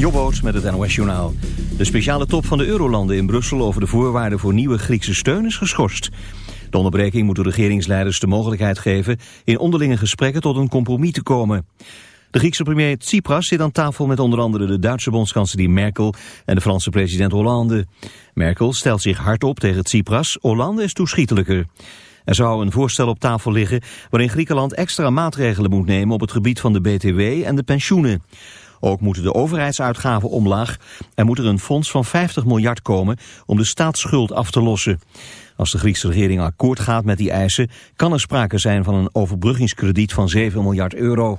Jobboot met het NOS Journaal. De speciale top van de Eurolanden in Brussel over de voorwaarden voor nieuwe Griekse steun is geschorst. De onderbreking moet de regeringsleiders de mogelijkheid geven in onderlinge gesprekken tot een compromis te komen. De Griekse premier Tsipras zit aan tafel met onder andere de Duitse bondskanselier Merkel en de Franse president Hollande. Merkel stelt zich hard op tegen Tsipras, Hollande is toeschietelijker. Er zou een voorstel op tafel liggen waarin Griekenland extra maatregelen moet nemen op het gebied van de BTW en de pensioenen. Ook moeten de overheidsuitgaven omlaag en moet er een fonds van 50 miljard komen om de staatsschuld af te lossen. Als de Griekse regering akkoord gaat met die eisen kan er sprake zijn van een overbruggingskrediet van 7 miljard euro.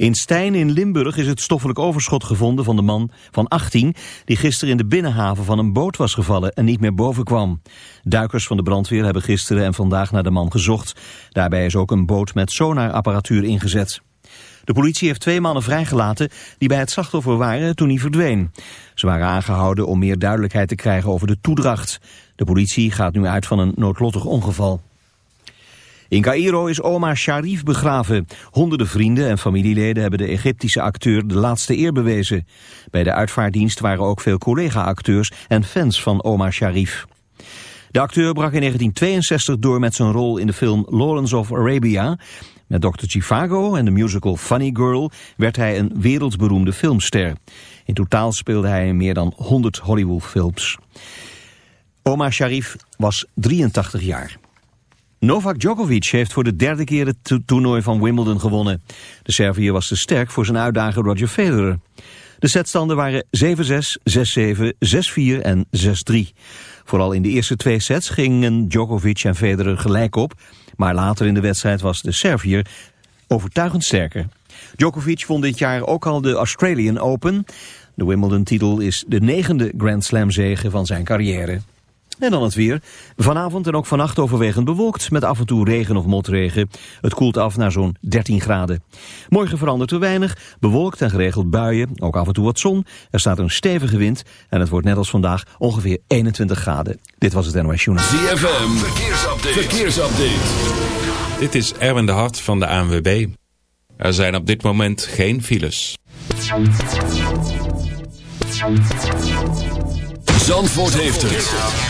In Stijn in Limburg is het stoffelijk overschot gevonden van de man van 18... die gisteren in de binnenhaven van een boot was gevallen en niet meer boven kwam. Duikers van de brandweer hebben gisteren en vandaag naar de man gezocht. Daarbij is ook een boot met sonarapparatuur ingezet. De politie heeft twee mannen vrijgelaten die bij het slachtoffer waren toen hij verdween. Ze waren aangehouden om meer duidelijkheid te krijgen over de toedracht. De politie gaat nu uit van een noodlottig ongeval. In Cairo is oma Sharif begraven. Honderden vrienden en familieleden hebben de Egyptische acteur de laatste eer bewezen. Bij de uitvaarddienst waren ook veel collega-acteurs en fans van oma Sharif. De acteur brak in 1962 door met zijn rol in de film Lawrence of Arabia. Met Dr. Chivago en de musical Funny Girl werd hij een wereldberoemde filmster. In totaal speelde hij in meer dan 100 Hollywood-films. Oma Sharif was 83 jaar. Novak Djokovic heeft voor de derde keer het toernooi van Wimbledon gewonnen. De Serviër was te sterk voor zijn uitdager Roger Federer. De setstanden waren 7-6, 6-7, 6-4 en 6-3. Vooral in de eerste twee sets gingen Djokovic en Federer gelijk op... maar later in de wedstrijd was de Serviër overtuigend sterker. Djokovic won dit jaar ook al de Australian Open. De Wimbledon-titel is de negende Grand Slam-zege van zijn carrière. En dan het weer. Vanavond en ook vannacht overwegend bewolkt met af en toe regen of motregen. Het koelt af naar zo'n 13 graden. Morgen verandert er weinig. Bewolkt en geregeld buien. Ook af en toe wat zon. Er staat een stevige wind. En het wordt net als vandaag ongeveer 21 graden. Dit was het NOS Journal. ZFM. Verkeersupdate. Verkeersupdate. Dit is Erwin de Hart van de ANWB. Er zijn op dit moment geen files. Zandvoort heeft het.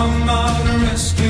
come out and rescue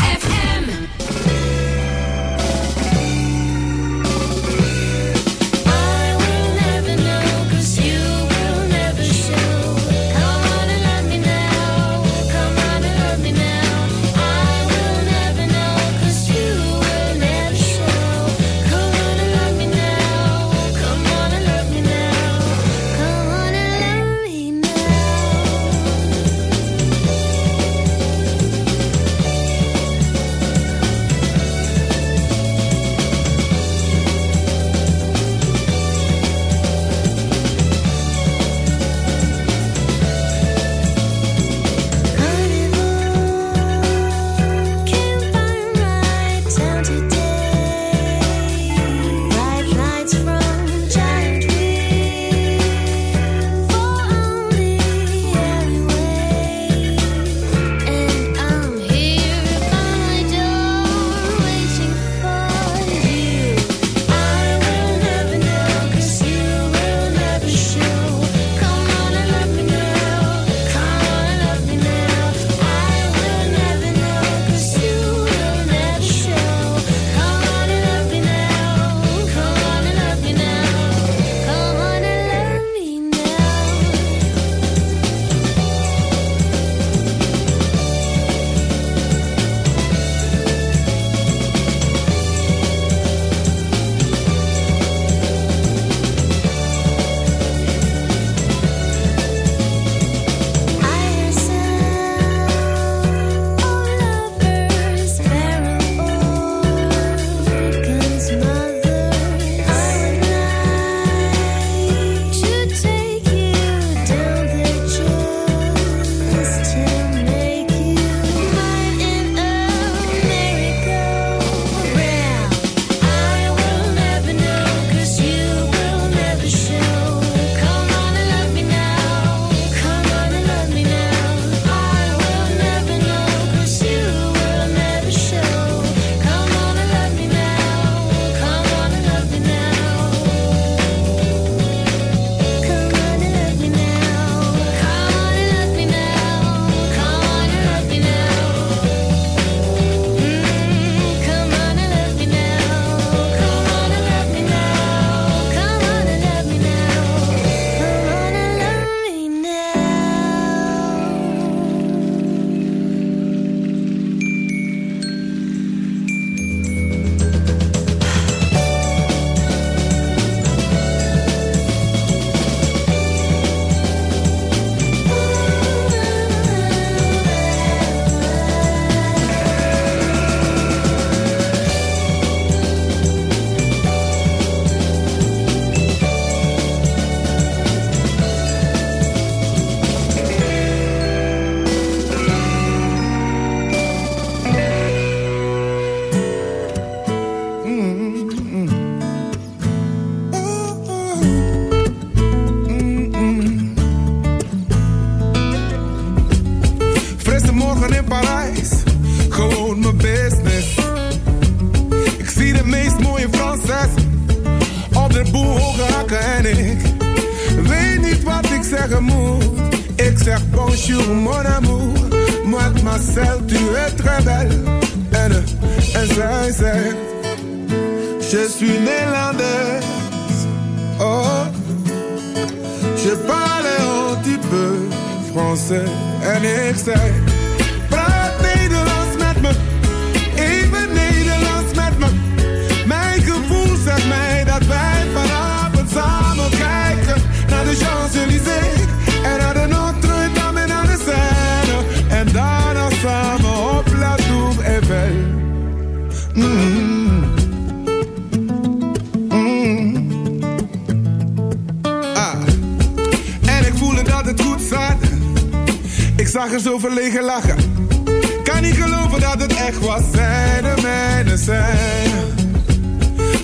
say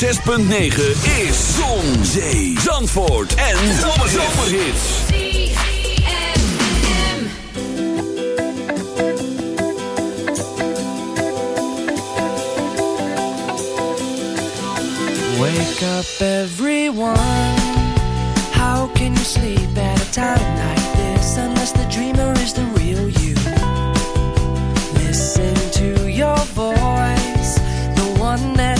106.9 is Zon, Zee, Zandvoort en Zomerhits. Wake up everyone. How can you sleep at a time like this? Unless the dreamer is the real you.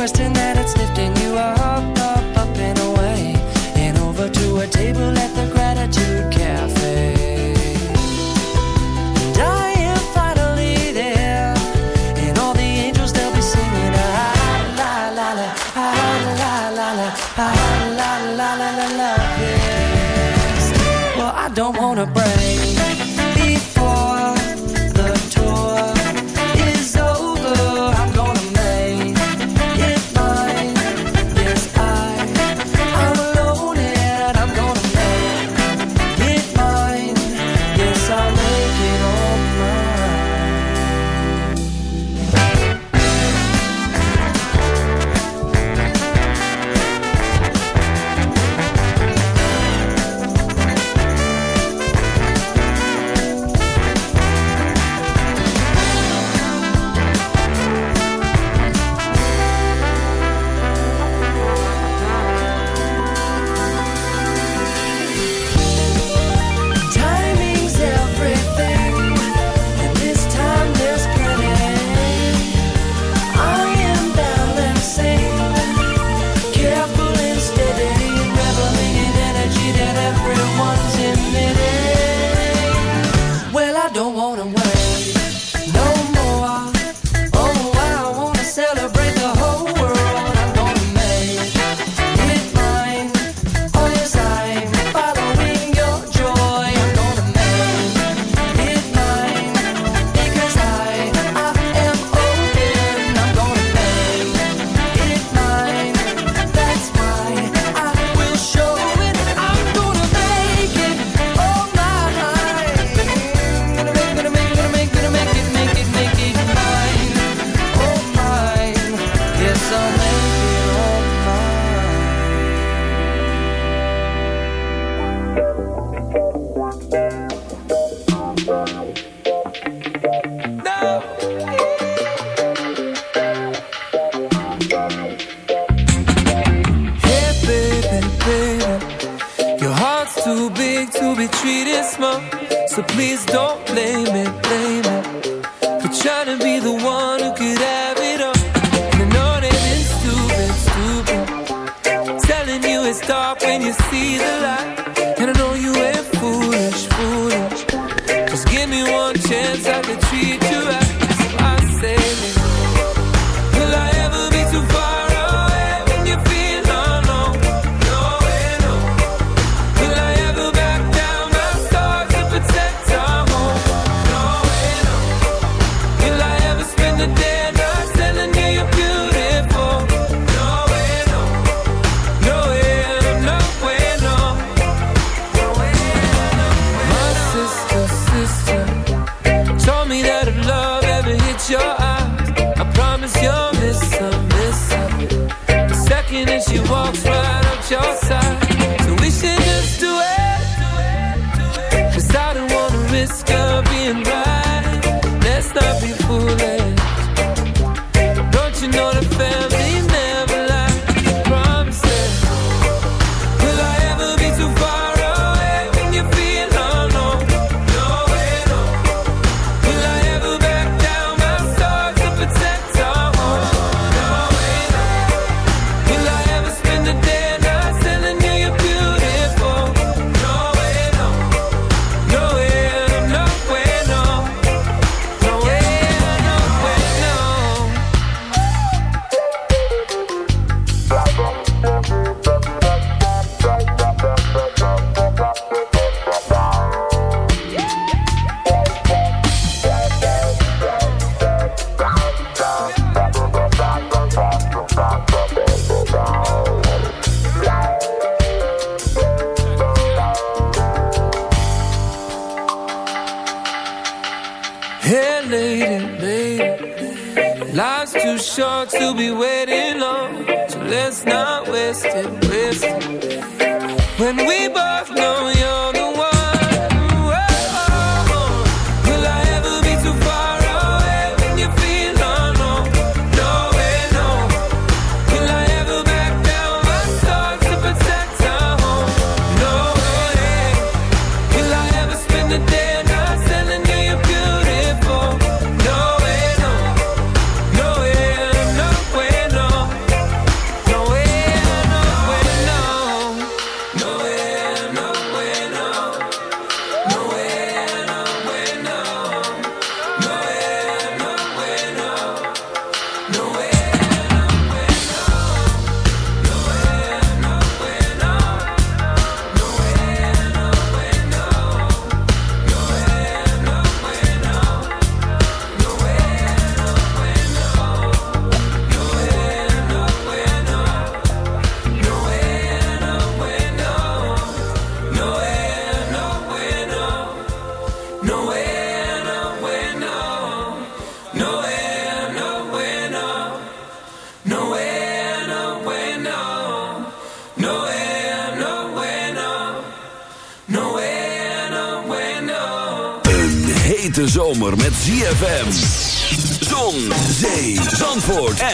question that it's lifting you up.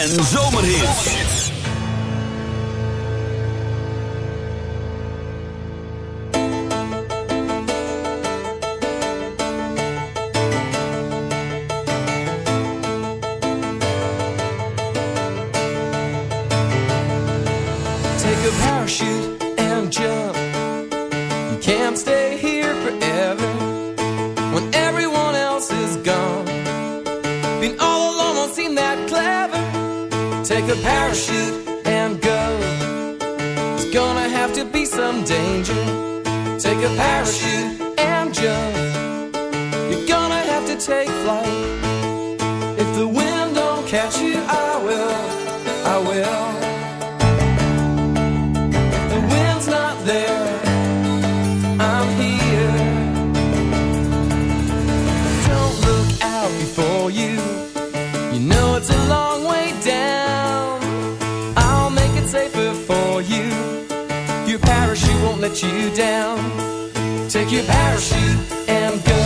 en zomer. Take a parachute and go. It's gonna have to be some danger. Take a parachute and jump. You're gonna have to take flight. let you down. Take your parachute and go.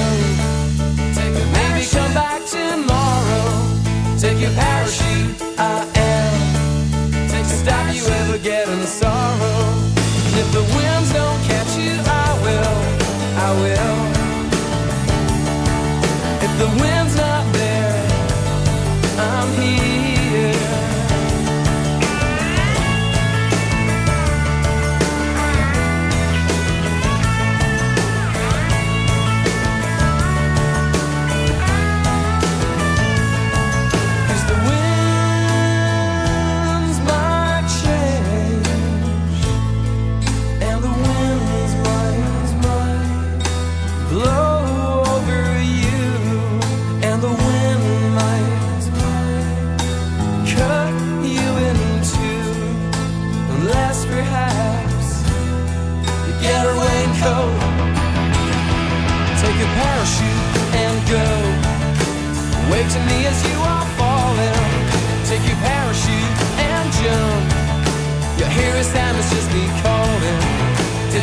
Maybe come back tomorrow. Take your parachute. I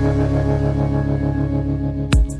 thank you